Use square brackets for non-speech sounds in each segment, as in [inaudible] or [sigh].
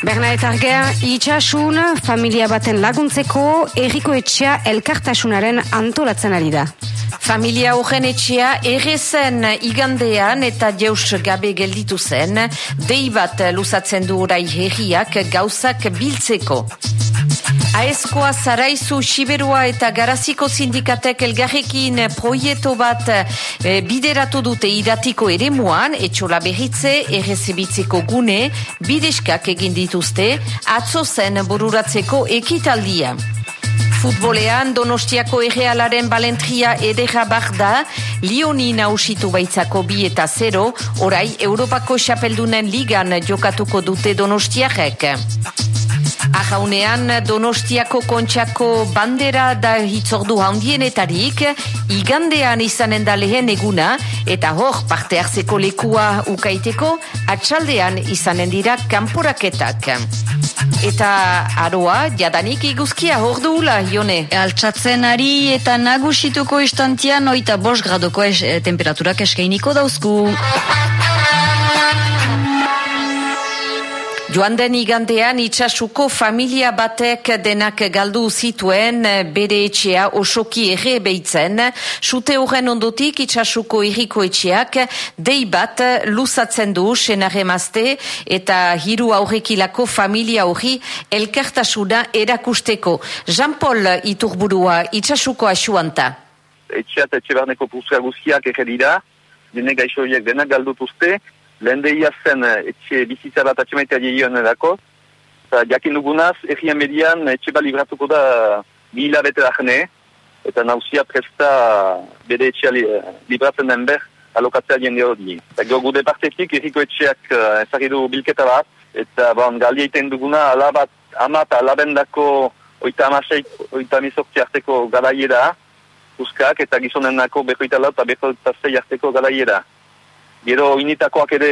Berna eta Arger, itxasun, familia baten laguntzeko, erriko etxea elkartasunaren antolatzen ari da. Familia horren etxea errezen igandean eta jaus gabe gelditu zen, dei bat luzatzen du orai herriak gauzak biltzeko. Aezkoa Zaraizu Siberua eta Garaziko sindikatek elgarrekin proieto bat e, bideratu dute iratiko ere muan, etxola berritze, errezebitzeko gune, bideskak egin dituzte, atzo zen bururatzeko ekitaldia. Futbolean Donostiako errealaren balentria edera da, Lioni nausitu baitzako bi eta zero, orai Europako xapeldunen ligan jokatuko dute Donostiarek. Ajaunean Donostiako kontxako bandera da hitzordu handienetarik, igandean izanen da lehen eguna, eta hor parte hartzeko lekua ukaiteko, atxaldean izanen dira kanporaketak. Eta aroa, jadanik iguzkia hor duula, jone? Altsatzen ari eta nagusituko istantian oita bos gradoko es, eh, temperaturak eskainiko dauzku. Joan den igandean itxasuko familia batek denak galdu zituen bere etxea osoki ere behitzen. Sute horren ondotik itxasuko irriko etxeak dei bat luzatzen du senare mazte eta hiru aurrekilako familia hori elkartasuna erakusteko. Jean-Paul iturburua itxasuko asuanta. Etxeat etxe barneko puzka guztiak ege dira, denek gaixo denak galdutuzte, lehen deia zen eh, etxe bizitza bat atxemaitea dioen edako. Eta jakin dugunaz, errien median etxe bat libratuko da bi hilabete da eta nauzia presta bere etxea li, eh, libratzen den ber alokatzea jende hori. Eta gero gude partetik erriko etxeak uh, ezagidu bilketa bat, eta bon, gali egiten duguna alabat, ama eta alabendako oita amaseik, oita amizortzi arteko garaiera, uskak, eta gizonenako bekoita lau eta bekoita zei arteko garaiera. Gero initakoak ere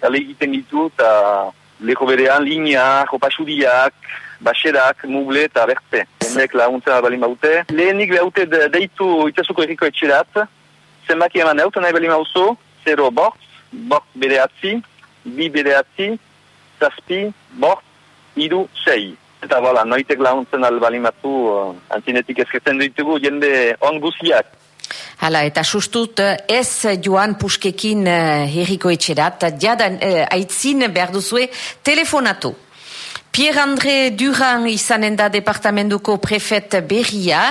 gale egiten ditu eta leho berean linea, jopasudiak, baserak, muble eta bertze. Hendek laguntzen balin baute. Lehenik behaute deitu itasuko erriko etxerat. Zenbaki eman eut, nahi balin bauzo. Zero bort, bort bere atzi, bi bere atzi, zazpi, bort, idu, sei. Eta bola, noitek laguntzen albalin batu, uh, antinetik ezkertzen ditugu jende onguziak. Hala, eta sustut ez joan puskekin uh, herriko etxerat, jadan uh, aitzin behar duzue telefonatu. Pierre-André Duran izanen da departamentuko prefet berria,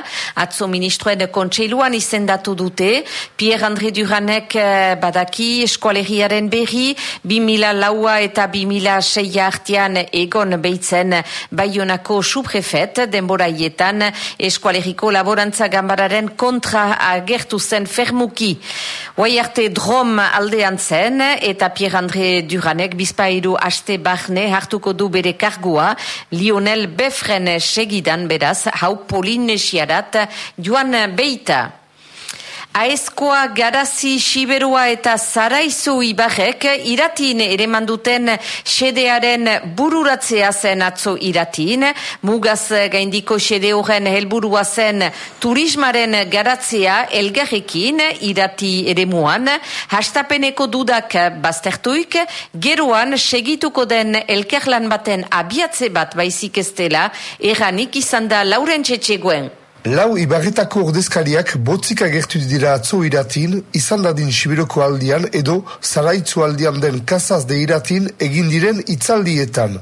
atzo ministroen kontseiluan izendatu dute. Pierre-André Duranek eh, badaki eskualeriaren berri, 2000 laua eta 2000 seia artian egon behitzen baionako suprefet, denboraietan eskualeriko laborantza gambararen kontra agertu zen fermuki. Hoai arte drom aldean zen, eta Pierre-André Duranek bizpairu aste barne hartuko du bere kargu Lionel Befren segidan beraz, hau polinesiarat joan beita. Aezkoa garazi siberua eta zaraizu ibarrek iratin ere manduten sedearen bururatzea zen atzo iratin. Mugaz gaindiko sede horren helburua zen turismaren garatzea elgarrekin irati ere muan. Hastapeneko dudak baztertuik, geroan segituko den elkerlan baten abiatze bat baizik ez dela, eranik izan da lauren txetxeguen. Lau ibarretako ordezkariak botzik agertu dira atzo iratin, izan dadin Sibiroko aldian edo zaraitzu aldian den kasaz de iratin egin diren itzaldietan.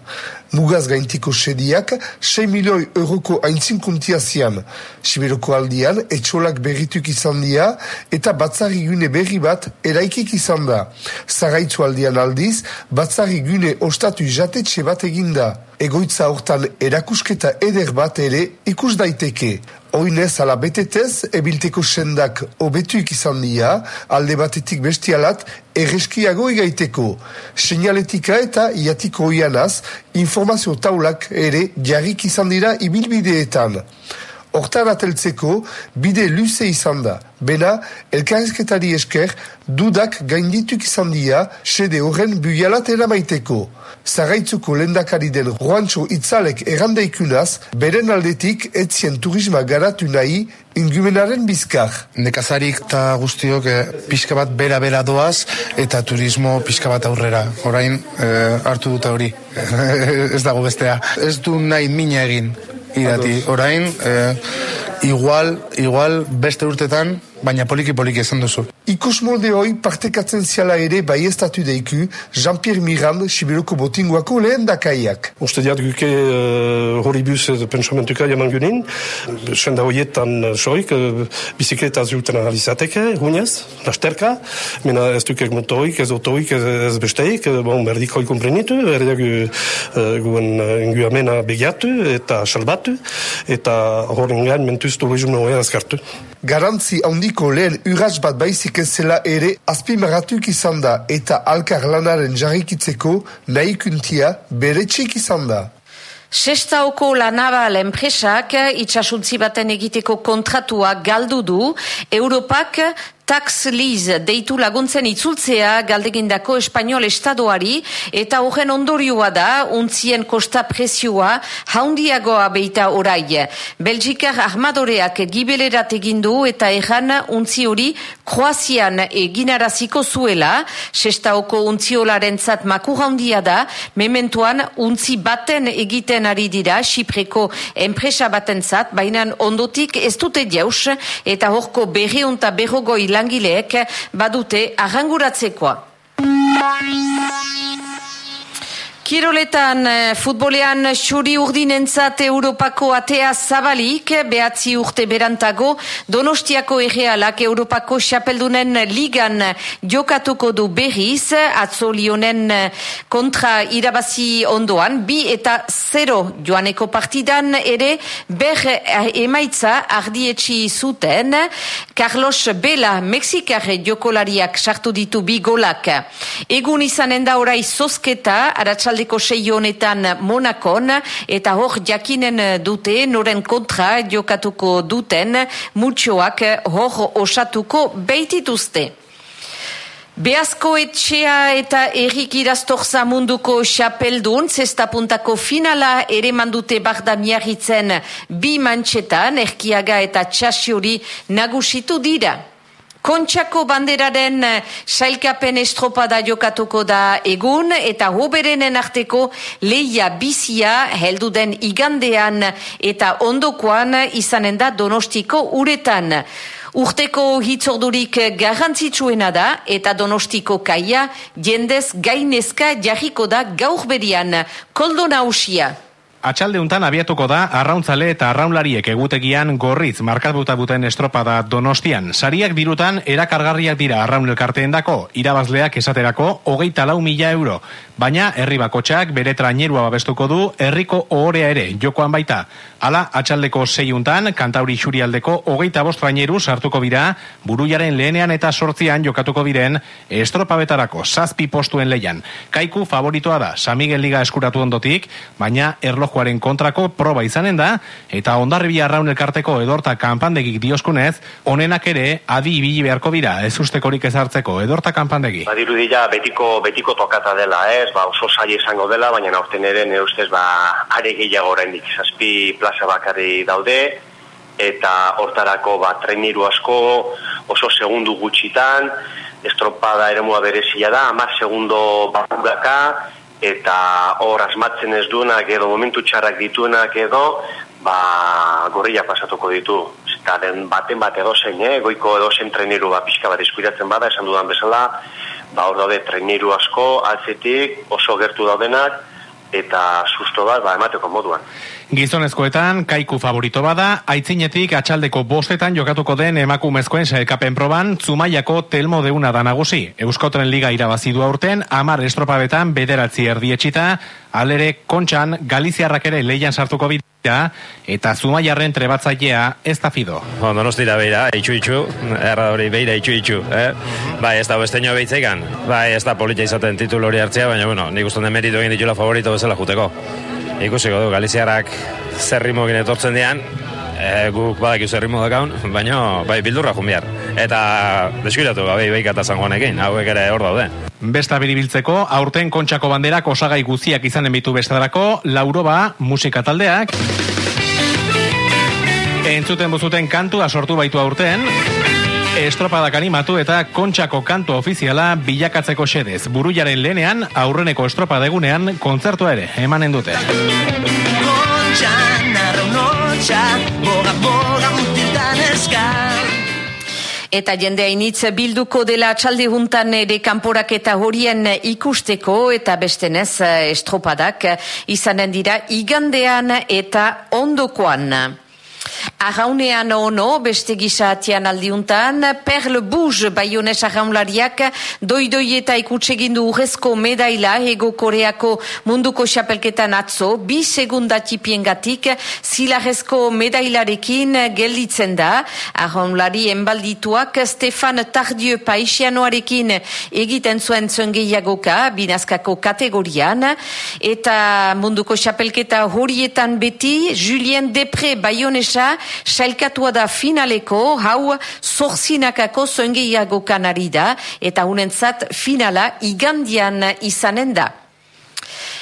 Mugaz gaintiko sediak 6 milioi euroko haintzinkuntia zian. Sibiroko aldian etxolak berrituk izan dira eta batzari gune berri bat eraikik izan da. Zaraitzu aldian aldiz, batzari gune ostatu jatetxe bat eginda. Egoitza hortan erakusketa eder bat ere ikus daiteke. Oinez ala betetez, ebilteko sendak obetuik izan dira, alde batetik bestialat, erreskiago egaiteko. Seinaletika eta iatiko oianaz, informazio taulak ere jarrik izan dira ibilbideetan. Hortan ateltzeko, bide luze izan da. Bena, elkarrezketari esker, dudak gaindituk izan dia, sede horren buialat eramaiteko. Zagaitzuko lendakari den Juancho Itzalek errandeikunaz, beren aldetik etzien turisma garatu nahi ingumenaren bizkar. Nekazarik eta guztiok eh, pixka bat bera-bera doaz eta turismo pixka bat aurrera. Orain eh, hartu dute hori. [laughs] ez dago bestea. Ez du nahi mina egin irati. Orain, eh, igual, igual beste urtetan baina poliki-poliki esan duzu. Ikus molde hoi partekatzen ziala ere bai estatu deiku Jean-Pierre Mirand Sibiroko botinguako lehen dakaiak. Uste diat guke uh, hori bus pensamentuka jaman gunin, senda horietan uh, soik, uh, bizikleta zuten analizateke, hunez, lasterka, mena ez dukek motoik, ez otoik, ez, ez besteik, bon, berdik hoi komprenitu, berdik uh, guen uh, inguamena begiatu eta salbatu, eta horren gain mentuz turizmo hori azkartu. Garantzi handiko lehen urratz bat baizik ez zela ere azpimaratuk izan da eta alkar lanaren jarrikitzeko nahikuntia bere txik izan da. Sestaoko lanaval enpresak itxasuntzi baten egiteko kontratua galdu du, Europak tax lease deitu laguntzen itzultzea galdegindako espanol estadoari eta horren ondorioa da untzien kosta presioa haundiagoa beita orai. Belgikar armadoreak gibelerat egindu eta erran untzi hori Kroazian eginaraziko zuela, sestaoko untziolaren zat makur handia da, mementuan untzi baten egiten ari dira, Sipreko enpresa baten zat, baina ondotik ez dute jaus eta horko berriunta berrogoi langileek badute arranguratzekoa. Kiroletan, eh, futbolean xuri urdinentzat Europako atea zabalik, behatzi urte berantago, Donostiako errealak Europako xapeldunen ligan jokatuko du berriz, atzolionen kontra irabazi ondoan, bi eta zero joaneko partidan ere ber emaitza ardietxi zuten, Carlos Bela, Mexikar jokolariak sartu ditu bi golak. Egun izanen da orai zozketa, aratsaldeko sei honetan Monakon, eta hor jakinen dute, noren kontra jokatuko duten, mutxoak hor osatuko beitituzte. Beazko etxea eta errik iraztorza munduko xapeldun, zestapuntako finala ere mandute barda miarritzen bi mantxetan, erkiaga eta txasiori nagusitu dira. Kontxako banderaren sailkapen estropada jokatuko da egun eta hoberenen arteko leia bizia helduden igandean eta ondokoan izanen da donostiko uretan. Urteko hitzordurik garrantzitsuena da eta donostiko kaia jendez gainezka jarriko da gaur berian. Koldo nausia. Atxalde untan abiatuko da arrauntzale eta arraunlariek egutegian gorriz markatuta buten estropada donostian. Sariak dirutan erakargarriak dira arraun elkarteen dako, irabazleak esaterako hogeita lau mila euro. Baina herri bakotxak bere trainerua babestuko du herriko ohorea ere jokoan baita. Hala, atxaldeko seiuntan, kantauri xurialdeko hogeita bost traineru sartuko bira, buruiaren lehenean eta sortzian jokatuko biren estropabetarako zazpi postuen leian. Kaiku favoritoa da, Samigel Liga eskuratu ondotik, baina erlojuaren kontrako proba izanen da, eta ondarribi arraun elkarteko edorta kanpandegik dioskunez, onenak ere adi ibili beharko bira, ez ustekorik ezartzeko, edorta kanpandegi. Badirudila betiko, betiko tokata dela, ez, ba, oso saia izango dela, baina aurten ere, nire ustez, ba, are gehiago oraindik. Zazpi plaza bakarri daude, eta hortarako ba, trainiru asko oso segundu gutxitan, estropada eremua berezia da, amar segundo bakuraka, eta hor asmatzen ez duenak edo momentu txarrak dituenak edo, ba, gorria pasatuko ditu. Eta den baten bat edo zein, eh? goiko edo zen treniru ba, pixka bat iskuiratzen bada, esan dudan bezala, ba, hor daude treniru asko, atzetik, oso gertu daudenak, eta susto bat, ba, emateko moduan. Gizonezkoetan, kaiku favorito bada, aitzinetik atxaldeko bostetan jokatuko den emakumezkoen sailkapen proban, Zumaiako telmo deuna da nagusi. Euskotren Liga irabazi du aurten, amar estropabetan bederatzi erdietxita, alere kontxan Galiziarrak ere leian sartuko bidea, eta Zumaiarren trebatzailea ez da fido. Bon, donostira beira, itxu itxu, erra hori beira itxu itxu, eh? Bai, ez da besteño behitzeikan, bai, ez da politia izaten titulu hori hartzea, baina, bueno, nik uste den meritu egin ditula favorito bezala juteko. Ikusiko du, Galiziarak zerrimokin etortzen dian, e, guk badakiz herri modakaun, baina bai bildurra jun behar. Eta deskuidatu gabe ibaikata zangoanekin, hauek ere hor daude. Besta biribiltzeko, aurten kontxako banderak osagai guziak izanen bitu bestadarako, lauroba musika taldeak. Entzuten buzuten kantua sortu baitu aurten, Estropadak animatu eta kontxako kantu ofiziala bilakatzeko xedez. Buruiaren lehenean, aurreneko estropadegunean kontzertua ere, emanen dute. Eta jendea initz bilduko dela txalde juntan ere kanporak eta horien ikusteko eta bestenez estropadak izanen dira igandean eta ondokoan. Arraunean ono, beste gizatian aldiuntan, Perle Buz baionez arraunlariak doidoi eta ikutsegindu urrezko medaila ego koreako munduko xapelketan atzo, bi segunda tipiengatik zilarrezko medailarekin gelditzen da. Arraunlari enbaldituak Stefan Tardieu paixianoarekin egiten zuen zengeiagoka, binazkako kategorian, eta munduko xapelketa horietan beti, Julien Depre baionesa sailkatua da finaleko, hau zorzinakako zoengeiago kanari da, eta unentzat finala igandian izanen da.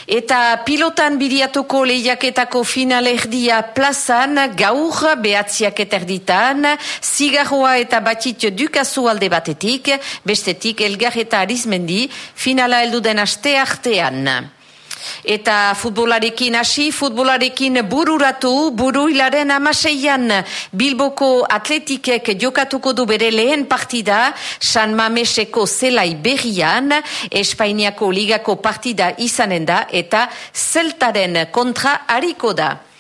Eta pilotan biriatuko lehiaketako finalerdia plazan, gaur behatziak eterditan, zigarroa eta batit dukazu alde batetik, bestetik elgar eta arizmendi, finala elduden aste artean. Eta futbolarekin hasi, futbolarekin bururatu, buruilaren amaseian Bilboko atletikek jokatuko du bere lehen partida, San Mameseko zelai berrian, Espainiako ligako partida izanen da, eta zeltaren kontra hariko da.